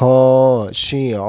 خاشعون